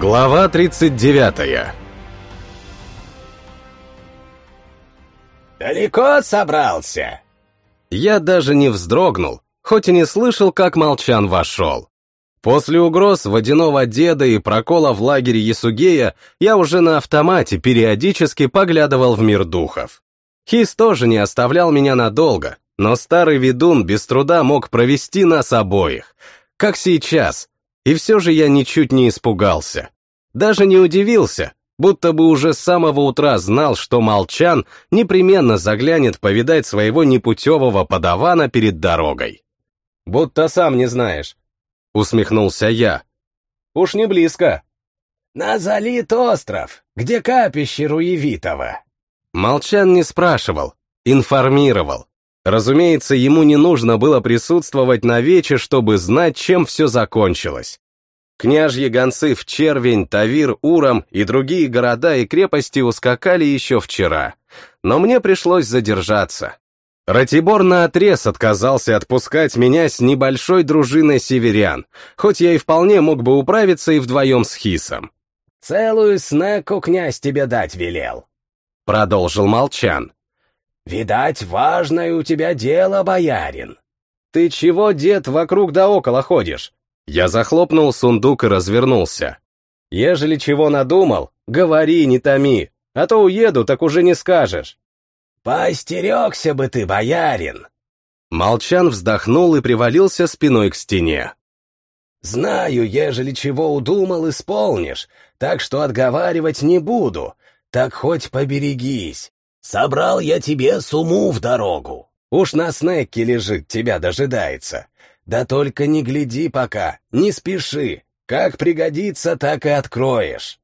Глава 39 «Далеко собрался?» Я даже не вздрогнул, хоть и не слышал, как Молчан вошел. После угроз водяного деда и прокола в лагере Ясугея я уже на автомате периодически поглядывал в мир духов. Хис тоже не оставлял меня надолго, но старый ведун без труда мог провести нас обоих, как сейчас, и все же я ничуть не испугался. Даже не удивился, будто бы уже с самого утра знал, что Молчан непременно заглянет повидать своего непутевого подавана перед дорогой. «Будто сам не знаешь», — усмехнулся я. «Уж не близко». «Назалит остров, где капище Руевитова». Молчан не спрашивал, информировал. Разумеется, ему не нужно было присутствовать на вече, чтобы знать, чем все закончилось. Княжьи гонцы в Червень, Тавир, Уром и другие города и крепости ускакали еще вчера. Но мне пришлось задержаться. Ратибор наотрез отказался отпускать меня с небольшой дружиной северян, хоть я и вполне мог бы управиться и вдвоем с Хисом. «Целую снеку князь тебе дать велел», — продолжил Молчан. «Видать, важное у тебя дело, боярин». «Ты чего, дед, вокруг да около ходишь?» Я захлопнул сундук и развернулся. «Ежели чего надумал, говори, не томи, а то уеду, так уже не скажешь». «Поостерегся бы ты, боярин!» Молчан вздохнул и привалился спиной к стене. «Знаю, ежели чего удумал, исполнишь, так что отговаривать не буду, так хоть поберегись. Собрал я тебе суму в дорогу. Уж на снеке лежит, тебя дожидается. Да только не гляди пока, не спеши. Как пригодится, так и откроешь.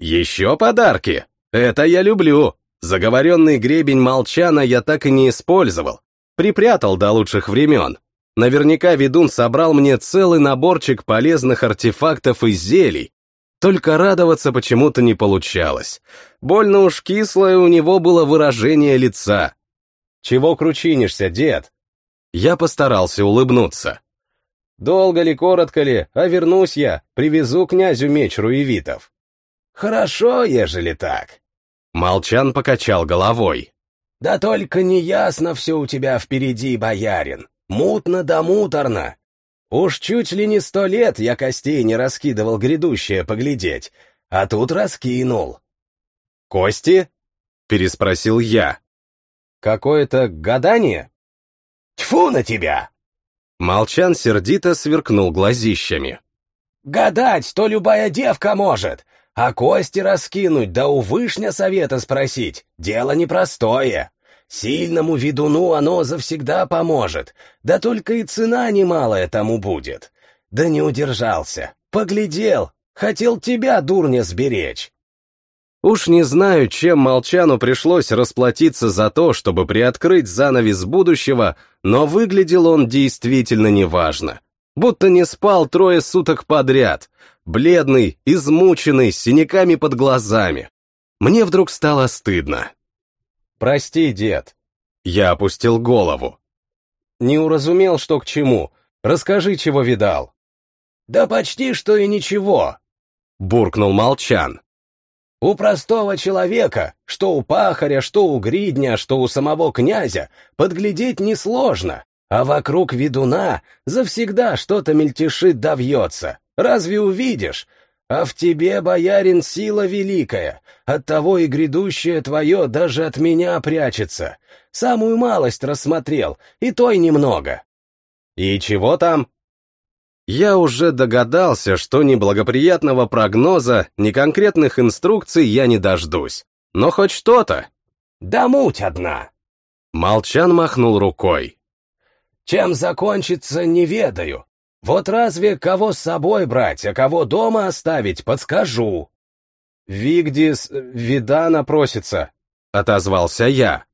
Еще подарки? Это я люблю. Заговоренный гребень молчана я так и не использовал. Припрятал до лучших времен. Наверняка ведун собрал мне целый наборчик полезных артефактов и зелий, только радоваться почему-то не получалось. Больно уж кислое у него было выражение лица. «Чего кручинишься, дед?» Я постарался улыбнуться. «Долго ли, коротко ли, а вернусь я, привезу князю меч Руевитов». «Хорошо, ежели так». Молчан покачал головой. «Да только неясно все у тебя впереди, боярин. Мутно да муторно. Уж чуть ли не сто лет я костей не раскидывал грядущее поглядеть, а тут раскинул. «Кости?» — переспросил я. «Какое-то гадание?» «Тьфу на тебя!» Молчан сердито сверкнул глазищами. «Гадать то любая девка может, а кости раскинуть, да у вышня совета спросить, дело непростое. Сильному ведуну оно завсегда поможет, да только и цена немалая тому будет. Да не удержался, поглядел, хотел тебя, дурня, сберечь. Уж не знаю, чем Молчану пришлось расплатиться за то, чтобы приоткрыть занавес будущего, но выглядел он действительно неважно. Будто не спал трое суток подряд, бледный, измученный, с синяками под глазами. Мне вдруг стало стыдно. «Прости, дед». Я опустил голову. «Не уразумел, что к чему. Расскажи, чего видал». «Да почти что и ничего», — буркнул Молчан. «У простого человека, что у пахаря, что у гридня, что у самого князя, подглядеть несложно, а вокруг ведуна завсегда что-то мельтешит да вьется. Разве увидишь? А в тебе, боярин, сила великая, оттого и грядущее твое даже от меня прячется. Самую малость рассмотрел, и той немного. И чего там? Я уже догадался, что ни благоприятного прогноза, ни конкретных инструкций я не дождусь. Но хоть что-то. Да муть одна. Молчан махнул рукой. Чем закончится, не ведаю. Вот разве кого с собой брать, а кого дома оставить, подскажу. Вигдис Видана просится, отозвался я.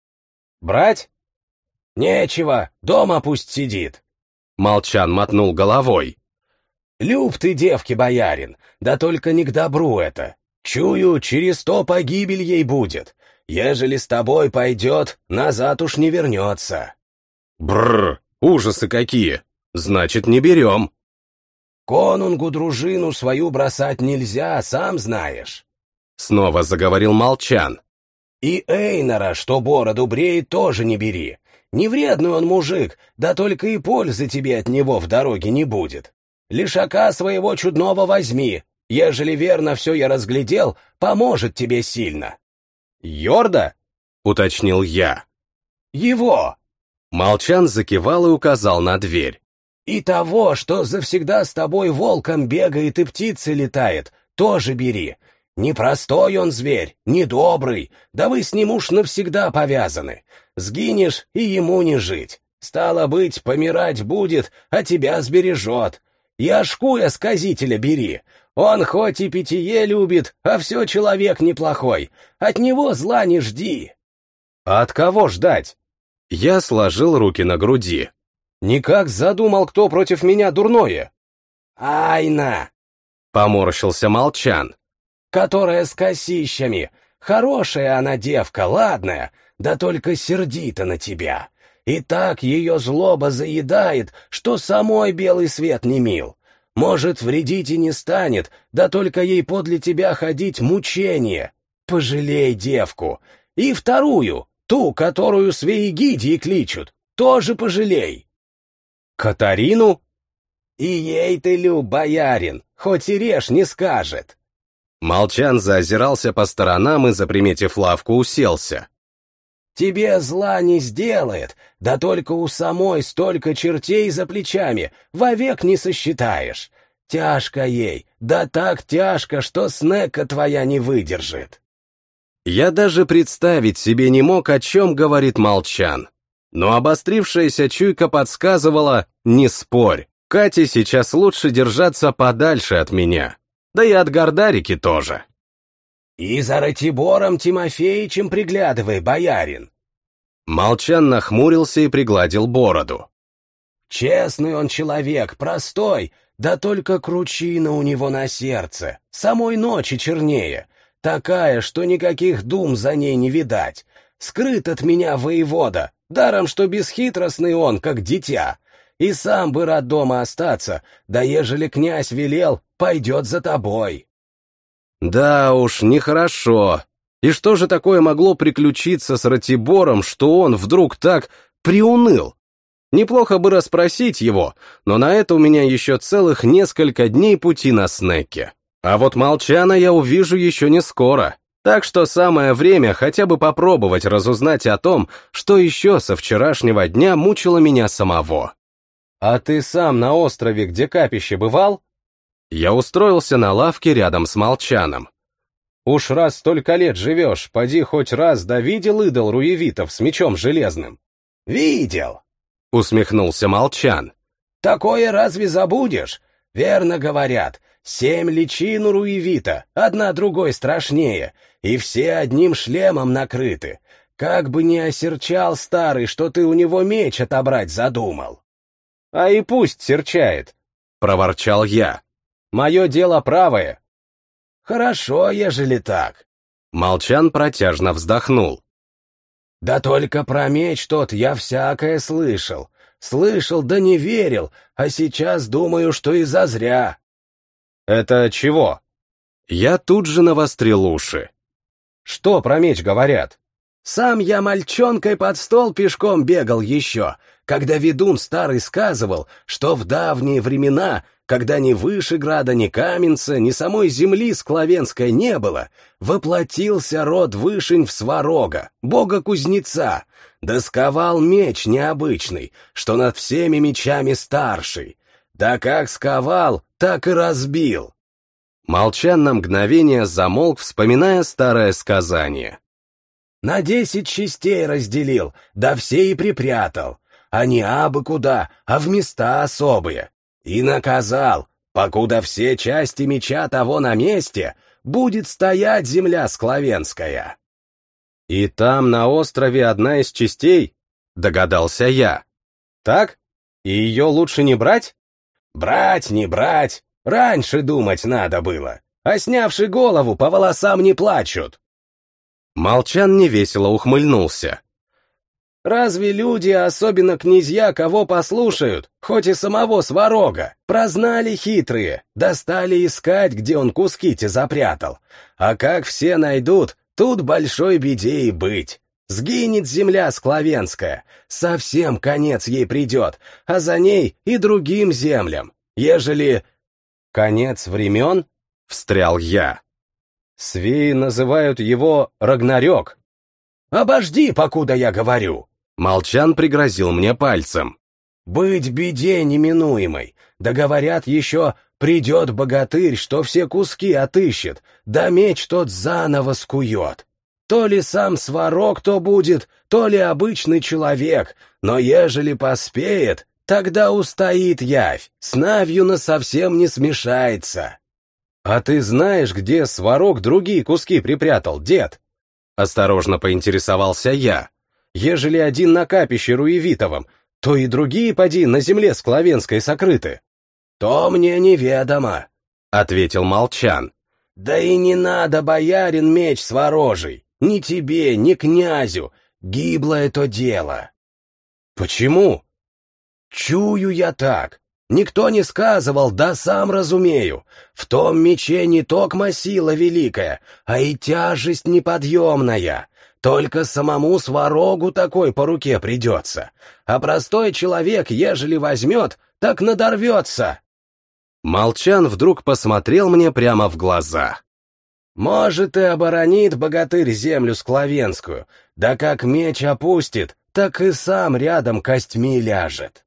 Брать? Нечего, дома пусть сидит. Молчан мотнул головой. Люб ты, девки, боярин, да только не к добру это. Чую, через то погибель ей будет. Ежели с тобой пойдет, назад уж не вернется. Бррр, ужасы какие! Значит, не берем. Конунгу дружину свою бросать нельзя, сам знаешь. Снова заговорил Молчан. И Эйнора, что бороду бреет, тоже не бери. Не вредный он мужик, да только и пользы тебе от него в дороге не будет. Лишака своего чудного возьми, ежели верно все я разглядел, поможет тебе сильно. Йорда? — уточнил я. Его! Молчан закивал и указал на дверь. И того, что завсегда с тобой волком бегает и птицы летает, тоже бери. Непростой он зверь, недобрый, да вы с ним уж навсегда повязаны. Сгинешь, и ему не жить. Стало быть, помирать будет, а тебя сбережет. И ошкуя сказителя бери. Он хоть и питье любит, а все человек неплохой. От него зла не жди. А от кого ждать? Я сложил руки на груди. Никак задумал, кто против меня дурное. Айна! Поморщился Молчан. Которая с косищами. Хорошая она девка, ладная, да только сердита на тебя. И так ее злоба заедает, что самой белый свет не мил. Может, вредить и не станет, да только ей подле тебя ходить мучение. Пожалей девку. И вторую, ту, которую Свеегидии кличут, тоже пожалей. Катарину? И ей ты, Люб, боярин, хоть и режь не скажет. Молчан заозирался по сторонам и, заприметив лавку, уселся. Тебе зла не сделает, да только у самой столько чертей за плечами, вовек не сосчитаешь. Тяжко ей, да так тяжко, что снека твоя не выдержит. Я даже представить себе не мог, о чем говорит Молчан. Но обострившаяся чуйка подсказывала «не спорь, Кате сейчас лучше держаться подальше от меня, да и от Гордарики тоже». «И за Ратибором Тимофеичем приглядывай, боярин!» Молчан нахмурился и пригладил бороду. «Честный он человек, простой, да только кручина у него на сердце, самой ночи чернее, такая, что никаких дум за ней не видать. Скрыт от меня воевода, даром что бесхитростный он, как дитя. И сам бы рад дома остаться, да ежели князь велел, пойдет за тобой». Да уж, нехорошо. И что же такое могло приключиться с Ратибором, что он вдруг так приуныл? Неплохо бы расспросить его, но на это у меня еще целых несколько дней пути на снеке. А вот Молчана я увижу еще не скоро. Так что самое время хотя бы попробовать разузнать о том, что еще со вчерашнего дня мучило меня самого. «А ты сам на острове, где капище, бывал?» Я устроился на лавке рядом с Молчаном. «Уж раз столько лет живешь, поди хоть раз да видел идол руевитов с мечом железным». «Видел!» — усмехнулся Молчан. «Такое разве забудешь? Верно говорят, семь личин у руевита, одна другой страшнее, и все одним шлемом накрыты. Как бы не осерчал старый, что ты у него меч отобрать задумал». «А и пусть серчает», — проворчал я. Мое дело правое. Хорошо, ежели так. Молчан протяжно вздохнул. Да только про меч тот я всякое слышал. Слышал, да не верил, а сейчас думаю, что и зазря. Это чего? Я тут же навострил уши. Что про меч говорят? Сам я мальчонкой под стол пешком бегал еще, когда ведун старый сказывал, что в давние времена когда ни Вышеграда, ни Каменца, ни самой земли Скловенской не было, воплотился род Вышень в Сварога, бога-кузнеца, досковал меч необычный, что над всеми мечами старший. Да как сковал, так и разбил. Молчан на мгновение замолк, вспоминая старое сказание. На десять частей разделил, да все и припрятал. А не абы куда, а в места особые, и наказал, покуда все части меча того на месте, будет стоять земля скловенская. И там на острове одна из частей, догадался я. Так? И ее лучше не брать? Брать, не брать, раньше думать надо было, а снявши голову по волосам не плачут. Молчан невесело ухмыльнулся. Разве люди, особенно князья, кого послушают, хоть и самого сварога, прознали хитрые, достали искать, где он куски те запрятал. А как все найдут, тут большой беде и быть. Сгинет земля склавенская, совсем конец ей придет, а за ней и другим землям, ежели... Конец времен? Встрял я. Свеи называют его Рагнарёк. Обожди, покуда я говорю. Молчан пригрозил мне пальцем. Быть беде неминуемой. Да говорят еще, придет богатырь, что все куски отыщет, да меч тот заново скует. То ли сам сварог то будет, то ли обычный человек, но ежели поспеет, тогда устоит явь, с навью на совсем не смешается. А ты знаешь, где сварог другие куски припрятал, дед? Осторожно поинтересовался я. Ежели один на капище Руевитовом, то и другие, поди, на земле Скловенской сокрыты. То мне неведомо, — ответил Молчан. Да и не надо, боярин, меч сворожий. Ни тебе, ни князю. Гибло это дело. Почему? Чую я так. Никто не сказывал, да сам разумею. В том мече не токма сила великая, а и тяжесть неподъемная. Только самому сварогу такой по руке придется. А простой человек, ежели возьмет, так надорвется. Молчан вдруг посмотрел мне прямо в глаза. Может, и оборонит богатырь землю склавенскую, да как меч опустит, так и сам рядом костьми ляжет.